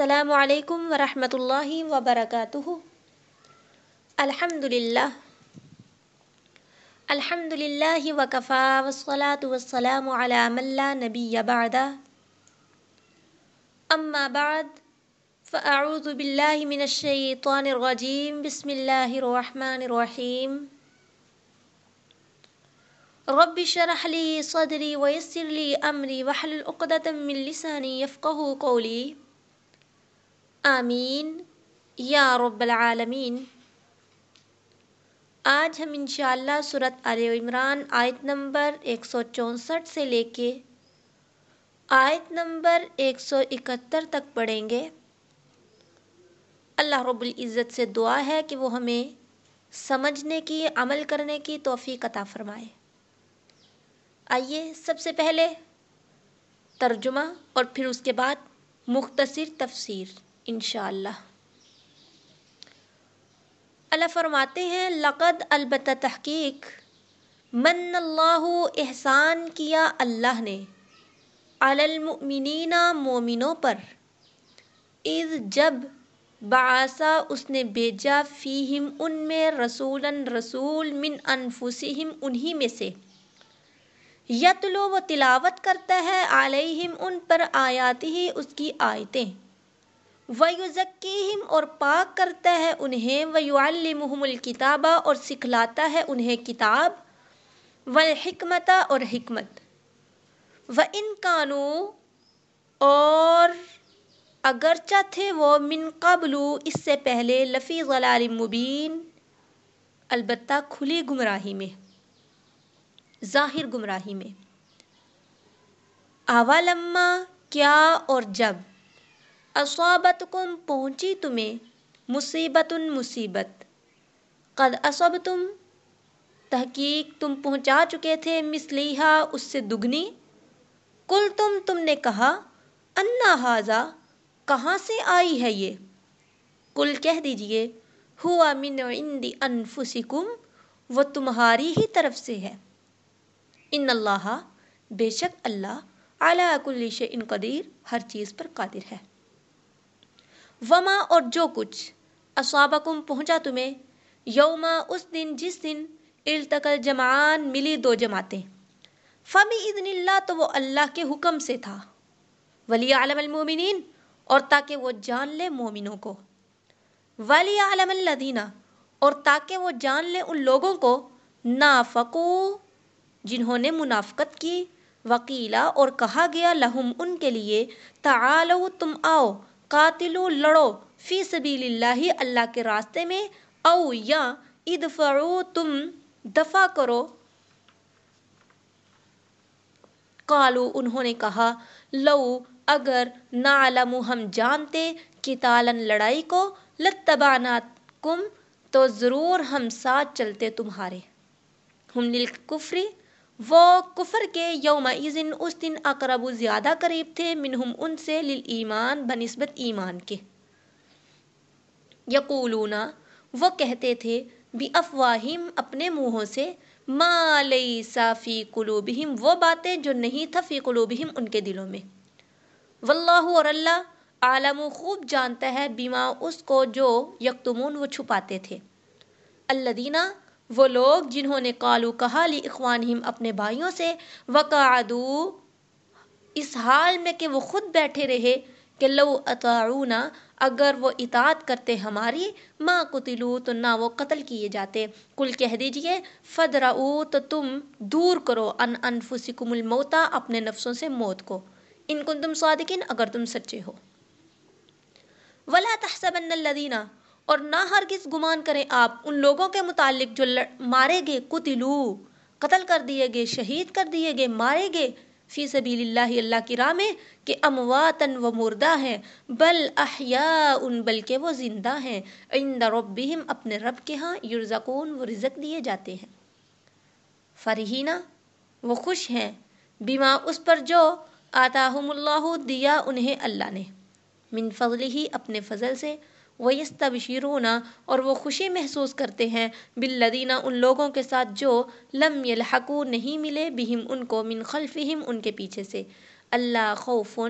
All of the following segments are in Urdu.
السلام عليكم ورحمة الله وبركاته. الحمد لله الحمد لله وكفى والصلاة والسلام على من لا نبي بعد أما بعد فأعوذ بالله من الشيطان الرجيم. بسم الله الرحمن الرحيم. رب شرح لي صدري ويسر لي أمري وحل عقدة من لساني يفقه قولي. آمین۔ یا رب العالمین۔ آج ہم انشاءاللہ صورت آل عمران آیت نمبر ایک سو چونسٹھ سے لے کے آیت نمبر ایک سو اکہتر تک پڑھیں گے۔ اللہ رب العزت سے دعا ہے کہ وہ ہمیں سمجھنے کی، عمل کرنے کی توفیق عطا فرمائے۔ آئیے سب سے پہلے ترجمہ اور پھر اس کے بعد مختصر تفسیر۔ انشاءاللہ۔ اللہ فرماتے ہیں، لقد البتہ تحقیق، من اللہ احسان کیا اللہ نے المؤمنین مومنوں پر، اذ جب بعثا اس نے بھیجا فیہم ان میں رسولاً رسول من انفسہم انہی میں سے۔ یتلو وہ تلاوت کرتا ہے علیہم ان پر آیات ہی اس کی آیتیں۔ ویزکیہم اور پاک کرتا ہے انہیں ویعلمہم الکتابہ اور سکھلاتا ہے انہیں کتاب والحکمت اور حکمت۔ وَإِن كَانُوا اور اگرچہ تھے وہ من قبل، اس سے پہلے لفی ضلال مبین، البتہ کھلی گمراہی میں، ظاہر گمراہی میں۔ اولما کیا اور جب؟ اصابت کم پہنچی تمہیں مصیبت۔ مصیبت قد اصب تم تحقیق تم پہنچا چکے تھے مسلیحا اس سے دگنی۔ کل تم تم نے کہا، انا حاضا کہاں سے آئی ہے یہ؟ کل کہہ دیجیے، ہوا من عند انفسکم، وہ تمہاری ہی طرف سے ہے۔ ان اللہ، بے شک اللہ اعلیٰ کل شیء قدیر، ہر چیز پر قادر ہے۔ وما اور جو کچھ۔ اصابکم پہنچا تمہیں۔ یوما اس دن جس دن التقل جمعان ملی دو جماعتیں۔ فبی اذن اللہ تو وہ اللہ کے حکم سے تھا۔ ولی عالم المومنین اور تاکہ وہ جان لے مومنوں کو۔ ولی عالم الدینہ اور تاکہ وہ جان لے ان لوگوں کو۔ نافقو، جنہوں نے منافقت کی۔ وکیلا اور کہا گیا لہم ان کے لیے۔ تعالو، تم آؤ۔ قاتلو، لڑو، فی سبیل اللہ اللہ کے راستے میں، او یا، ادفعو، تم دفع کرو۔ قالو، انہوں نے کہا، لو، اگر نعلم، ہم جانتے کتالن لڑائی کو لتبانات کم تو ضرور ہم ساتھ چلتے تمہارے۔ ہم للکفری وہ کفر کے یوم ایزن اس دن اقرب زیادہ قریب تھے، منہم ان سے لل ایمان بنسبت ایمان کے۔ یقولون، وہ کہتے تھے بھی افواہم اپنے منہوں سے، ما لیسا فی قلوبہم، وہ باتیں جو نہیں تھا فی قلوبہم ان کے دلوں میں۔ واللہ اور اللہ عالم خوب جانتا ہے بیما اس کو جو یکتمون وہ چھپاتے تھے۔ الذین وہ لوگ جنہوں نے قالو کہا لی اخوانہم اپنے بھائیوں سے، وقعدو اس حال میں کہ وہ خود بیٹھے رہے کہ لو اطاعونا، اگر وہ اطاعت کرتے ہماری، ما قتلو، تو نہ وہ قتل کیے جاتے۔ کل کہہ دیجیے فدرعو تو تم دور کرو، ان انفسکم الموتا اپنے نفسوں سے موت کو۔ ان کن تم صادقین، اگر تم سچے ہو۔ ولا تحسبن الذین اور نہ ہرگز گمان کریں آپ ان لوگوں کے متعلق جو مارے گئے قتلو، قتل کر دیے گئے، شہید کر دیے گئے، مارے گئے۔ فی سبیل اللہ اللہ کی راہ میں کہ امواتن و مردہ ہیں، بل احیاء ان بلکہ وہ زندہ ہیں۔ عند ربہم، اپنے رب کے ہاں یرزقون، وہ رزق دیے جاتے ہیں۔ فرحینہ وہ خوش ہیں۔ بیما اس پر جو آتاہم اللہ، دیا انہیں اللہ نے۔ من فضل ہی اپنے فضل سے۔ ویستبشرون اور وہ خوشی محسوس کرتے ہیں بالذین ان لوگوں کے ساتھ جو لم یلحقو نہیں ملے بہم ان کو من خلفہم ان کے پیچھے سے۔ اللہ خوف،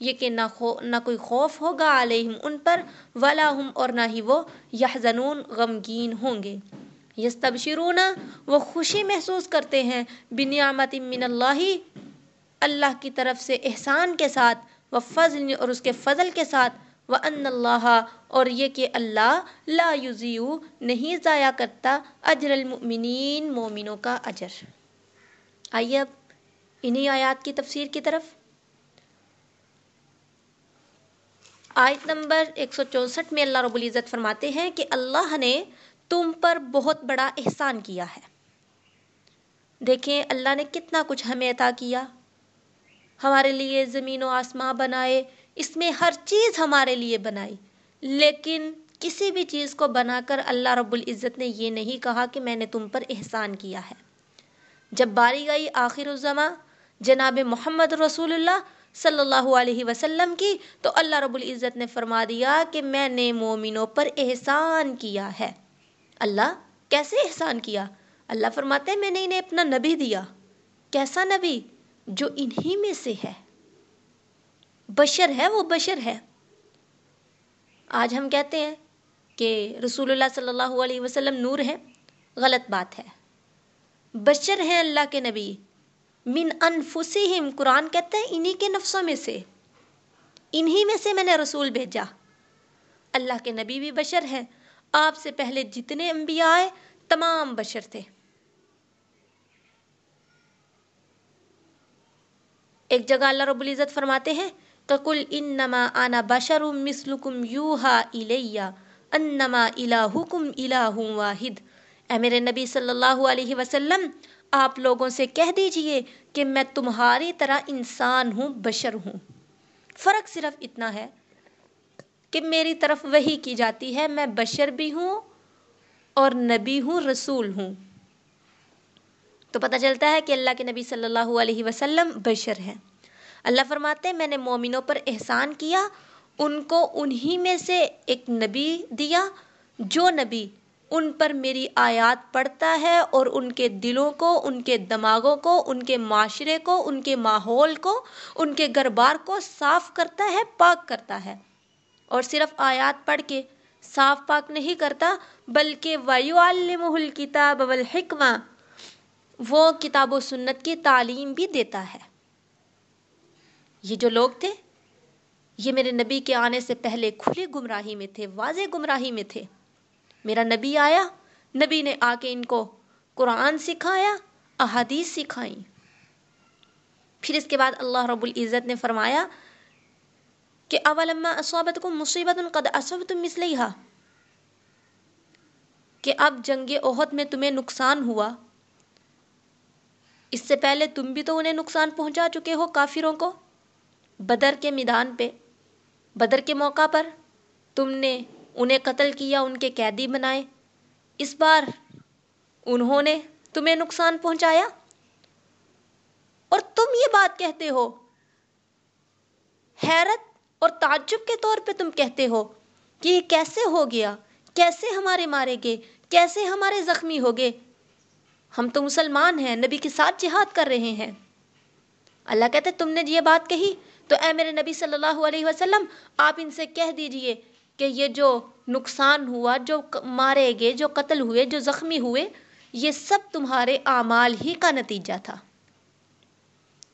یہ کہ نہ خو، نہ کوئی خوف ہوگا علیہم ان پر، ولا ہم اور نہ ہی وہ یحزنون غمگین ہوں گے۔ یستبشرون وہ خوشی محسوس کرتے ہیں، بنعمت من اللہ اللہ کی طرف سے احسان کے ساتھ و فضل اور اس کے فضل کے ساتھ۔ و ان اللہ اور یہ کہ اللہ لا یضیع، نہیں ضائع کرتا اجر المؤمنین، مومنوں کا اجر۔ آئیے اب انہی آیات کی تفسیر کی طرف۔ آیت نمبر 164 میں اللہ رب العزت فرماتے ہیں کہ اللہ نے تم پر بہت بڑا احسان کیا ہے۔ دیکھیں اللہ نے کتنا کچھ ہمیں عطا کیا۔ ہمارے لیے زمین و آسماں بنائے اس میں ہر چیز ہمارے لیے بنائی۔ لیکن کسی بھی چیز کو بنا کر اللہ رب العزت نے یہ نہیں کہا کہ میں نے تم پر احسان کیا ہے۔ جب باری گئی آخر الزما جناب محمد رسول اللہ صلی اللہ علیہ وسلم کی، تو اللہ رب العزت نے فرما دیا کہ میں نے مومنوں پر احسان کیا ہے۔ اللہ کیسے احسان کیا؟ اللہ فرماتے ہیں، میں نے انہیں اپنا نبی دیا۔ کیسا نبی؟ جو انہی میں سے ہے۔ بشر ہے، وہ بشر ہے۔ آج ہم کہتے ہیں کہ رسول اللہ صلی اللہ علیہ وسلم نور ہے غلط بات ہے۔ بشر ہیں اللہ کے نبی۔ من انفسہم، قرآن کہتے ہیں انہی کے نفسوں میں سے۔ انہی میں سے میں نے رسول بھیجا۔ اللہ کے نبی بھی بشر ہیں۔ آپ سے پہلے جتنے انبیاء آئے، تمام بشر تھے۔ ایک جگہ اللہ رب العزت فرماتے ہیں کل انما انا بشر مثلکم یوہا الیہ انما الہکم الہ واحد۔ اے میرے نبی صلی اللہ علیہ وسلم، آپ لوگوں سے کہہ دیجیے کہ میں تمہاری طرح انسان ہوں، بشر ہوں۔ فرق صرف اتنا ہے کہ میری طرف وہی کی جاتی ہے، میں بشر بھی ہوں اور نبی ہوں، رسول ہوں۔ تو پتہ چلتا ہے کہ اللہ کے نبی صلی اللہ علیہ وسلم بشر ہیں۔ اللہ فرماتے ہیں، میں نے مومنوں پر احسان کیا، ان کو انہی میں سے ایک نبی دیا۔ جو نبی ان پر میری آیات پڑھتا ہے اور ان کے دلوں کو، ان کے دماغوں کو، ان کے معاشرے کو، ان کے ماحول کو، ان کے گھر بار کو صاف کرتا ہے، پاک کرتا ہے۔ اور صرف آیات پڑھ کے صاف پاک نہیں کرتا، بلکہ ویو الکتاب والحکمہ وہ کتاب و سنت کی تعلیم بھی دیتا ہے۔ یہ جو لوگ تھے، یہ میرے نبی کے آنے سے پہلے کھلی گمراہی میں تھے، واضح گمراہی میں تھے۔ میرا نبی آیا، نبی نے آ کے ان کو قرآن سکھایا، احادیث سکھائیں۔ پھر اس کے بعد اللہ رب العزت نے فرمایا کہ اولما اصابت کو مصیبت قد اصب تم مسلحہ کہ اب جنگ عہد میں تمہیں نقصان ہوا۔ اس سے پہلے تم بھی تو انہیں نقصان پہنچا چکے ہو کافروں کو۔ بدر کے میدان پہ، بدر کے موقع پر تم نے انہیں قتل کیا، ان کے قیدی بنائے۔ اس بار انہوں نے تمہیں نقصان پہنچایا۔ اور تم یہ بات کہتے ہو، حیرت اور تعجب کے طور پہ تم کہتے ہو کہ یہ کیسے ہو گیا، کیسے ہمارے مارے گے کیسے ہمارے زخمی ہو گئے۔ ہم تو مسلمان ہیں، نبی کے ساتھ جہاد کر رہے ہیں۔ اللہ کہتے تم نے یہ بات کہی تو اے میرے نبی صلی اللہ علیہ وسلم، آپ ان سے کہہ دیجیے کہ یہ جو نقصان ہوا، جو مارے گئے، جو قتل ہوئے، جو زخمی ہوئے، یہ سب تمہارے اعمال ہی کا نتیجہ تھا۔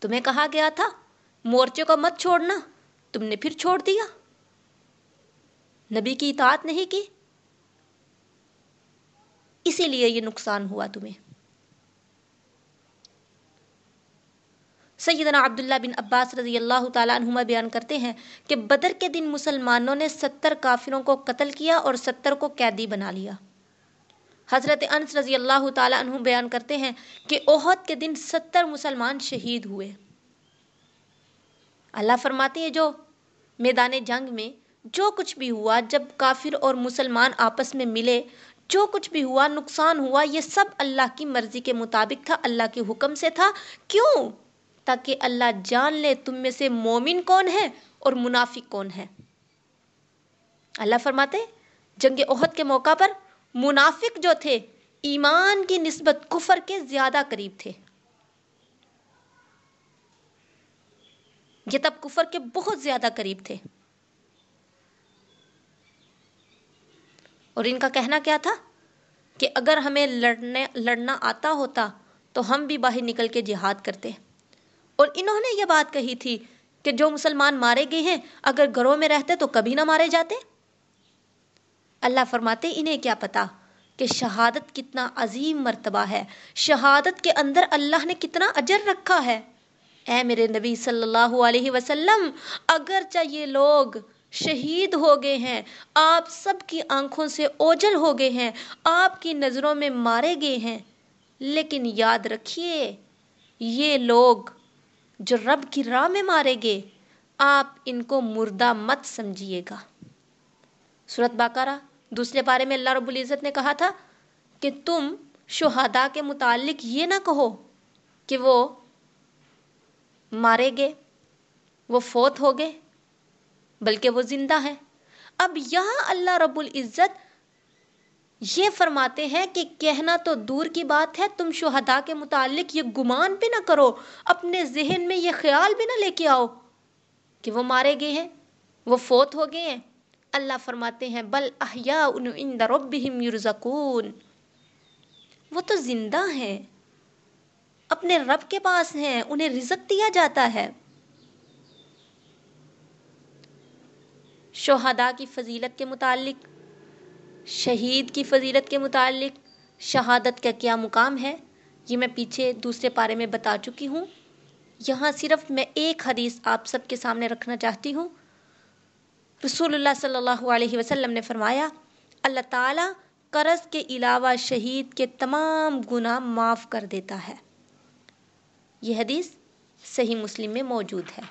تمہیں کہا گیا تھا، مورچے کو مت چھوڑنا، تم نے پھر چھوڑ دیا۔ نبی کی اطاعت نہیں کی۔ اسی لیے یہ نقصان ہوا تمہیں۔ سیدنا عبداللہ بن عباس رضی اللہ تعالیٰ عنہما بیان کرتے ہیں کہ بدر کے دن مسلمانوں نے ستر کافروں کو قتل کیا اور ستر کو قیدی بنا لیا۔ حضرت انس رضی اللہ تعالیٰ عنہ بیان کرتے ہیں کہ اوہد کے دن ستر مسلمان شہید ہوئے۔ اللہ فرماتے ہیں جو میدان جنگ میں جو کچھ بھی ہوا، جب کافر اور مسلمان آپس میں ملے، جو کچھ بھی ہوا، نقصان ہوا، یہ سب اللہ کی مرضی کے مطابق تھا، اللہ کے حکم سے تھا۔ کیوں؟ تاکہ اللہ جان لے تم میں سے مومن کون ہے اور منافق کون ہے۔ اللہ فرماتے جنگ عہد کے موقع پر منافق جو تھے، ایمان کی نسبت کفر کے زیادہ قریب تھے۔ یہ تب کفر کے بہت زیادہ قریب تھے۔ اور ان کا کہنا کیا تھا؟ کہ اگر ہمیں لڑنے، لڑنا آتا ہوتا تو ہم بھی باہر نکل کے جہاد کرتے۔ اور انہوں نے یہ بات کہی تھی کہ جو مسلمان مارے گئے ہیں، اگر گھروں میں رہتے تو کبھی نہ مارے جاتے۔ اللہ فرماتے، انہیں کیا پتا کہ شہادت کتنا عظیم مرتبہ ہے۔ شہادت کے اندر اللہ نے کتنا اجر رکھا ہے۔ اے میرے نبی صلی اللہ علیہ وسلم، اگرچہ یہ لوگ شہید ہو گئے ہیں، آپ سب کی آنکھوں سے اوجل ہو گئے ہیں، آپ کی نظروں میں مارے گئے ہیں، لیکن یاد رکھیے، یہ لوگ جو رب کی راہ میں مارے گے، آپ ان کو مردہ مت سمجھیے گا۔ صورت باقارہ، دوسرے بارے میں اللہ رب العزت نے کہا تھا کہ تم شہدا کے متعلق یہ نہ کہو کہ وہ مارے گئے وہ فوت ہو گئے بلکہ وہ زندہ ہے اب یہاں اللہ رب العزت یہ فرماتے ہیں کہ کہنا تو دور کی بات ہے، تم شہدا کے متعلق یہ گمان بھی نہ کرو، اپنے ذہن میں یہ خیال بھی نہ لے کے آؤ کہ وہ مارے گئے ہیں، وہ فوت ہو گئے ہیں۔ اللہ فرماتے ہیں، بل احیا عند ربہم یرزقون۔ وہ تو زندہ ہیں، اپنے رب کے پاس ہیں، انہیں رزق دیا جاتا ہے۔ شہدا کی فضیلت کے متعلق شہید کی فضیلت کے متعلق شہادت کا کیا مقام ہے، یہ میں پیچھے دوسرے پارے میں بتا چکی ہوں۔ یہاں صرف میں ایک حدیث آپ سب کے سامنے رکھنا چاہتی ہوں۔ رسول اللہ صلی اللہ علیہ وسلم نے فرمایا، اللہ تعالیٰ قرض کے علاوہ شہید کے تمام گناہ معاف کر دیتا ہے۔ یہ حدیث صحیح مسلم میں موجود ہے۔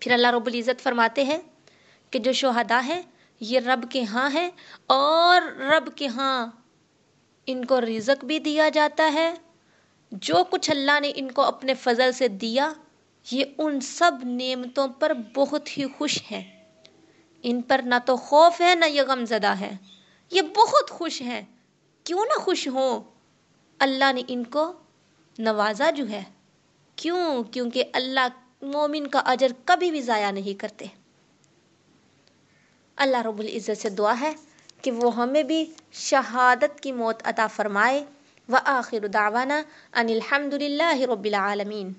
پھر اللہ رب العزت فرماتے ہیں کہ جو شہدا ہیں یہ رب کے ہاں ہیں اور رب کے ہاں ان کو رزق بھی دیا جاتا ہے۔ جو کچھ اللہ نے ان کو اپنے فضل سے دیا، یہ ان سب نعمتوں پر بہت ہی خوش ہیں ان پر نہ تو خوف ہے، نہ یہ غم زدہ ہے۔ یہ بہت خوش ہیں۔ کیوں نہ خوش ہوں؟ اللہ نے ان کو نوازا جو ہے۔ کیوں؟ کیونکہ اللہ مومن کا اجر کبھی بھی ضائع نہیں کرتے۔ اللہ رب العزت سے دعا ہے کہ وہ ہمیں بھی شہادت کی موت عطا فرمائے و آخر دعوانا ان الحمد للہ رب العالمین